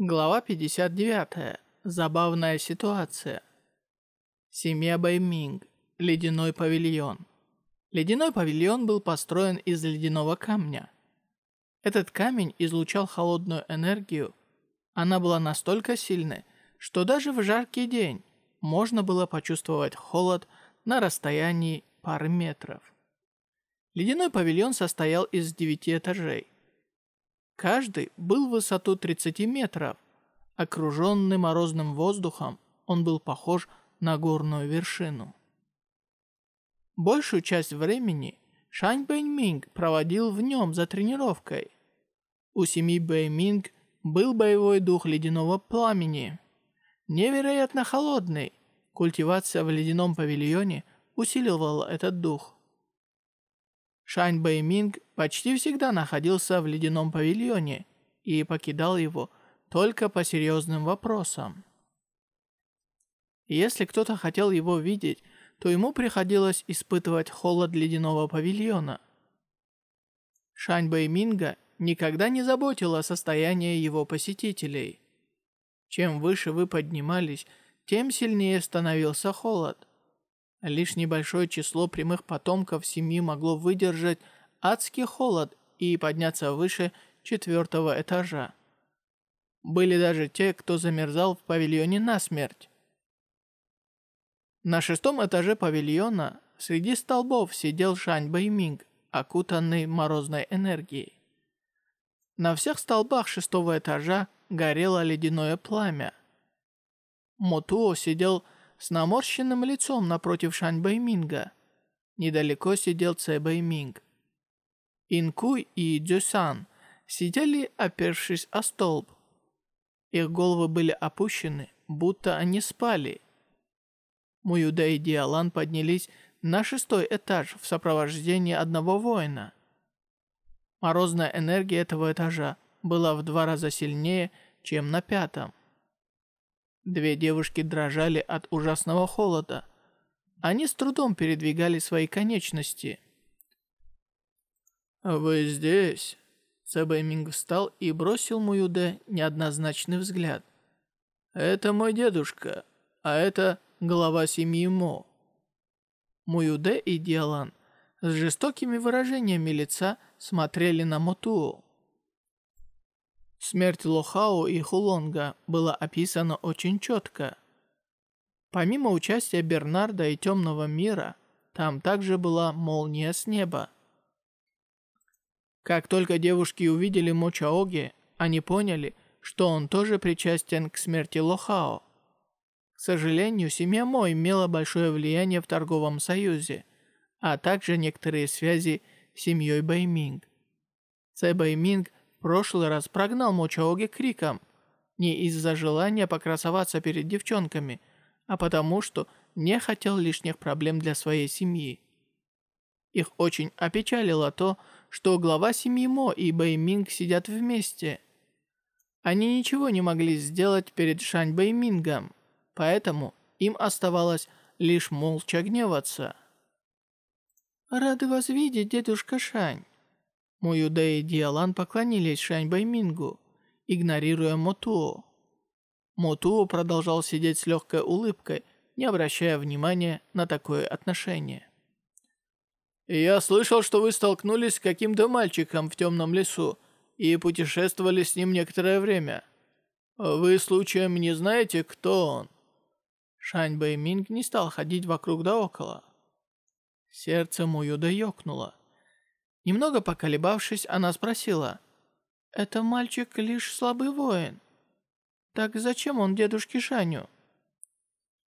Глава 59. Забавная ситуация. Семья Бэйминг. Ледяной павильон. Ледяной павильон был построен из ледяного камня. Этот камень излучал холодную энергию. Она была настолько сильной, что даже в жаркий день можно было почувствовать холод на расстоянии пары метров. Ледяной павильон состоял из девяти этажей. Каждый был в высоту 30 метров. Окруженный морозным воздухом, он был похож на горную вершину. Большую часть времени Шань Бэйминг проводил в нем за тренировкой. У семьи Бэйминг был боевой дух ледяного пламени. Невероятно холодный. Культивация в ледяном павильоне усиливала этот дух. Шань Бэйминг почти всегда находился в ледяном павильоне и покидал его только по серьезным вопросам. Если кто-то хотел его видеть, то ему приходилось испытывать холод ледяного павильона. Шань Бэйминга никогда не заботило состояние его посетителей. Чем выше вы поднимались, тем сильнее становился холод. Лишь небольшое число прямых потомков семьи могло выдержать адский холод и подняться выше четвертого этажа. Были даже те, кто замерзал в павильоне насмерть. На шестом этаже павильона среди столбов сидел Шань Бэйминг, окутанный морозной энергией. На всех столбах шестого этажа горело ледяное пламя. Мотуо сидел с наморщенным лицом напротив Шань Бэйминга. Недалеко сидел Цэ Бэйминг. Инкуй и Дзюсан сидели, опершись о столб. Их головы были опущены, будто они спали. Муюда и Диалан поднялись на шестой этаж в сопровождении одного воина. Морозная энергия этого этажа была в два раза сильнее, чем на пятом. Две девушки дрожали от ужасного холода. Они с трудом передвигали свои конечности. «Вы здесь?» Цебэминг встал и бросил Муюде неоднозначный взгляд. «Это мой дедушка, а это глава семьи Мо». Муюде и Диалан с жестокими выражениями лица смотрели на Мотуо. Смерть Лохао и Хулонга была описана очень четко. Помимо участия Бернарда и Темного мира, там также была молния с неба. Как только девушки увидели Мочаоги, они поняли, что он тоже причастен к смерти Лохао. К сожалению, семья Мо имела большое влияние в торговом союзе, а также некоторые связи с семьей Бэйминг. Цэ Бэйминг прошлый раз прогнал Мочаоги криком. Не из-за желания покрасоваться перед девчонками, а потому что не хотел лишних проблем для своей семьи. Их очень опечалило то, что глава семьи Мо и Бэйминг сидят вместе. Они ничего не могли сделать перед Шань Бэймингом, поэтому им оставалось лишь молча гневаться. «Рады вас видеть, дедушка Шань. Муюда и Диалан поклонились Шань Баймингу, игнорируя Мотуо. Мотуо продолжал сидеть с легкой улыбкой, не обращая внимания на такое отношение. «Я слышал, что вы столкнулись с каким-то мальчиком в темном лесу и путешествовали с ним некоторое время. Вы случаем не знаете, кто он?» Шань Бэйминг не стал ходить вокруг да около. Сердце Муюда ёкнуло. Немного поколебавшись, она спросила, «Это мальчик лишь слабый воин. Так зачем он дедушке Шаню?»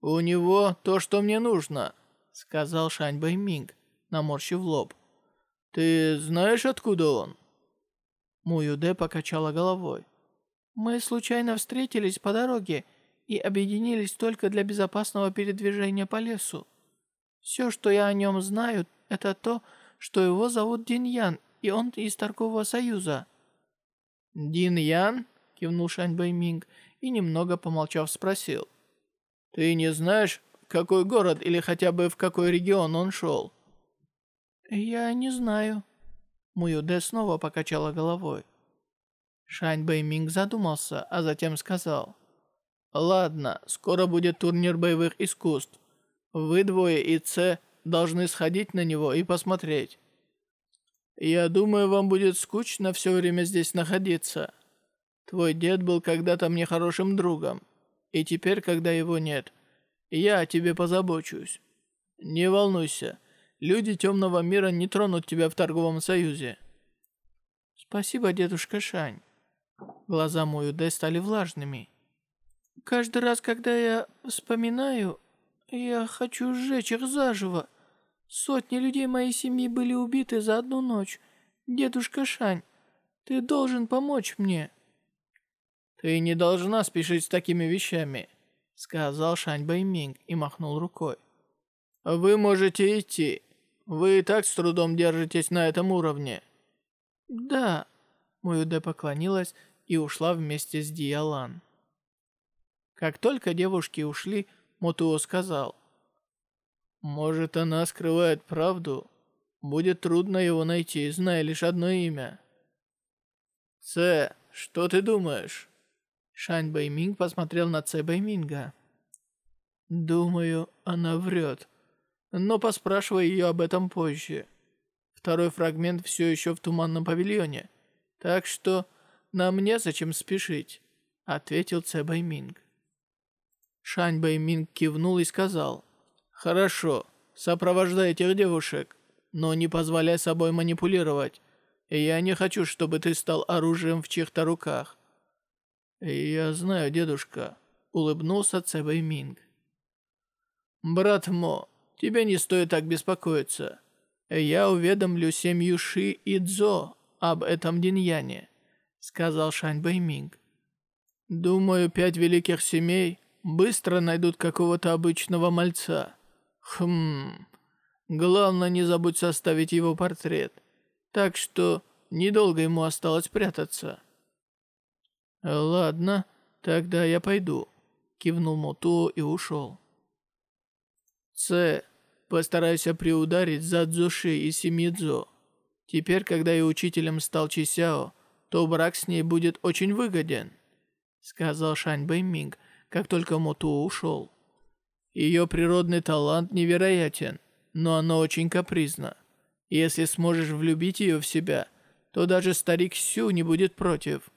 «У него то, что мне нужно», — сказал Шань Бэйминг, наморщив лоб. «Ты знаешь, откуда он?» Муюде покачала головой. «Мы случайно встретились по дороге и объединились только для безопасного передвижения по лесу. Все, что я о нем знаю, это то, что что его зовут Дин Ян, и он из торгового союза». «Дин Ян?» — кивнул Шань Бэйминг и, немного помолчав, спросил. «Ты не знаешь, какой город или хотя бы в какой регион он шел?» «Я не знаю». Муюде снова покачала головой. Шань Бэйминг задумался, а затем сказал. «Ладно, скоро будет турнир боевых искусств. Вы двое и Це должны сходить на него и посмотреть. Я думаю, вам будет скучно все время здесь находиться. Твой дед был когда-то мне хорошим другом, и теперь, когда его нет, я о тебе позабочусь. Не волнуйся, люди темного мира не тронут тебя в торговом союзе». «Спасибо, дедушка Шань». Глаза Муюде стали влажными. «Каждый раз, когда я вспоминаю, я хочу сжечь их заживо. Сотни людей моей семьи были убиты за одну ночь. Дедушка Шань, ты должен помочь мне». «Ты не должна спешить с такими вещами», — сказал Шань Бэйминг и махнул рукой. «Вы можете идти. Вы и так с трудом держитесь на этом уровне». «Да», — Муюде поклонилась и ушла вместе с Диалан. Как только девушки ушли, Мотуо сказал. «Может, она скрывает правду? Будет трудно его найти, зная лишь одно имя». «Цэ, что ты думаешь?» Шань Бэйминг посмотрел на Цэ Бэйминга. «Думаю, она врет. Но поспрашивай ее об этом позже. Второй фрагмент все еще в туманном павильоне. Так что нам незачем спешить», — ответил Цэ Бэйминг. Шань Бэйминг кивнул и сказал. «Хорошо, сопровождай этих девушек, но не позволяй собой манипулировать. Я не хочу, чтобы ты стал оружием в чьих-то руках. «Я знаю, дедушка», — улыбнулся Цебэй Минг. «Брат Мо, тебе не стоит так беспокоиться. Я уведомлю семью Ши и Цзо об этом Диньяне», — сказал Шань Бэйминг. «Думаю, пять великих семей быстро найдут какого-то обычного мальца. Хм... Главное, не забудь составить его портрет. Так что недолго ему осталось прятаться». «Ладно, тогда я пойду», — кивнул Моту и ушел. «Це, постарайся приударить за Цзуши и семьи Цзо. Теперь, когда и учителем стал Чисяо, то брак с ней будет очень выгоден», — сказал Шань Бэйминг, как только Мотуо ушел. «Ее природный талант невероятен, но она очень капризна. Если сможешь влюбить ее в себя, то даже старик Сю не будет против».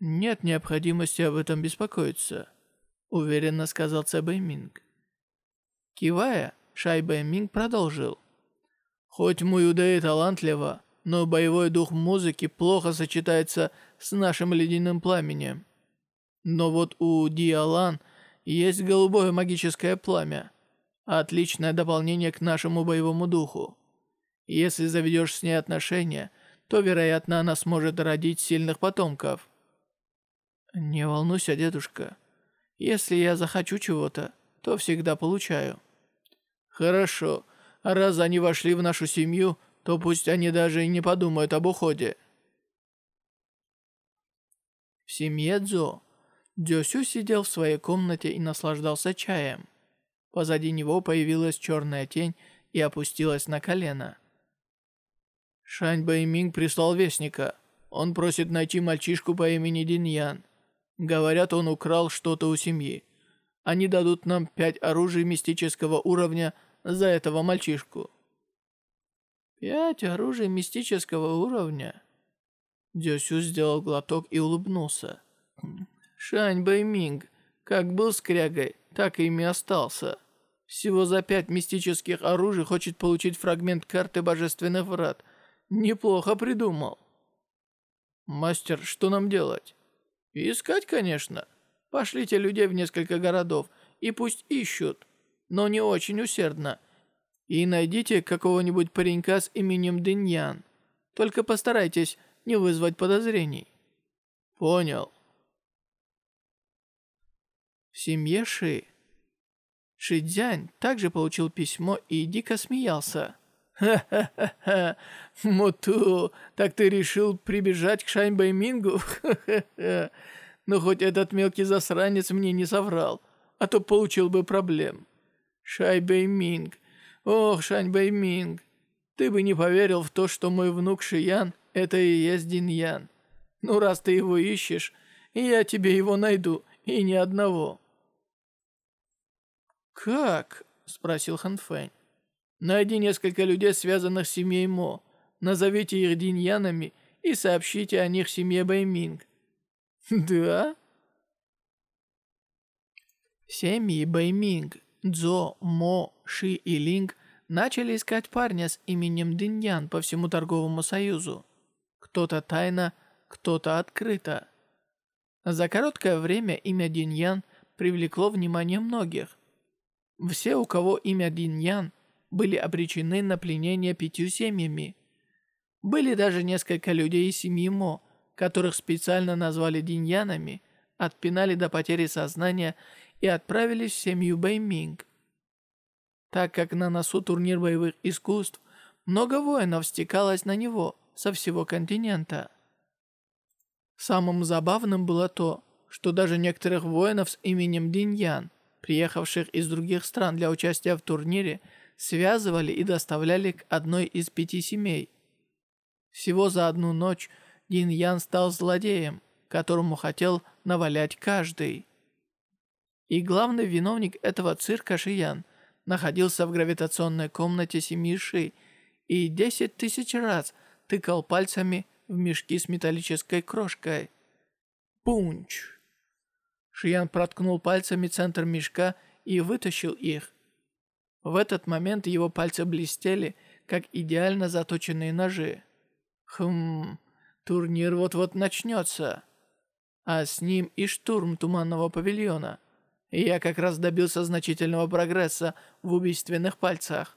«Нет необходимости об этом беспокоиться», — уверенно сказал Цэ Бэйминг. Кивая, Шань Бэйминг продолжил. «Хоть Муюда и талантлива, но боевой дух музыки плохо сочетается с нашим ледяным пламенем. Но вот у Диалан есть голубое магическое пламя, отличное дополнение к нашему боевому духу. Если заведешь с ней отношения, то, вероятно, она сможет родить сильных потомков». «Не волнуйся, дедушка. Если я захочу чего-то, то всегда получаю». «Хорошо. Раз они вошли в нашу семью, то пусть они даже и не подумают об уходе». В семье Дзо Дзюсю сидел в своей комнате и наслаждался чаем. Позади него появилась черная тень и опустилась на колено. Шань Бэйминг прислал вестника. Он просит найти мальчишку по имени Диньян. Говорят, он украл что-то у семьи. Они дадут нам пять оружий мистического уровня за этого мальчишку». «Пять оружий мистического уровня?» Дёсю сделал глоток и улыбнулся. «Шань Бэйминг, как был скрягой, так и ими остался. Всего за пять мистических оружий хочет получить фрагмент карты Божественных Врат. Неплохо придумал». «Мастер, что нам делать?» «Искать, конечно. Пошлите людей в несколько городов, и пусть ищут, но не очень усердно. И найдите какого-нибудь паренька с именем Диньян. Только постарайтесь не вызвать подозрений». «Понял». В семье Ши Шидзянь также получил письмо и дико смеялся. «Ха-ха-ха! Муту, так ты решил прибежать к Шань Бэймингу? Ха-ха-ха! Но хоть этот мелкий засранец мне не соврал, а то получил бы проблем. Шай Бэйминг, ох, Шань Бэйминг, ты бы не поверил в то, что мой внук Шиян — это и есть Дин Ян. Ну, раз ты его ищешь, я тебе его найду, и ни одного». «Как?» — спросил Хан Фэнь. «Найди несколько людей, связанных с семьей Мо. Назовите их диньянами и сообщите о них семье Бэйминг». «Да?» Семьи Бэйминг, Цзо, Мо, Ши и Линг начали искать парня с именем Диньян по всему торговому союзу. Кто-то тайно, кто-то открыто. За короткое время имя Диньян привлекло внимание многих. Все, у кого имя Диньян, были обречены на пленение пятью семьями. Были даже несколько людей из семьи Мо, которых специально назвали Диньянами, отпинали до потери сознания и отправились в семью Бэйминг. Так как на носу турнир боевых искусств, много воинов стекалось на него со всего континента. Самым забавным было то, что даже некоторых воинов с именем Диньян, приехавших из других стран для участия в турнире, связывали и доставляли к одной из пяти семей. Всего за одну ночь Дин Ян стал злодеем, которому хотел навалять каждый. И главный виновник этого цирка Шиян находился в гравитационной комнате семьи Ши и десять тысяч раз тыкал пальцами в мешки с металлической крошкой. Пунч! Шиян проткнул пальцами центр мешка и вытащил их. В этот момент его пальцы блестели, как идеально заточенные ножи. Хм, турнир вот-вот начнется. А с ним и штурм Туманного павильона. Я как раз добился значительного прогресса в убийственных пальцах.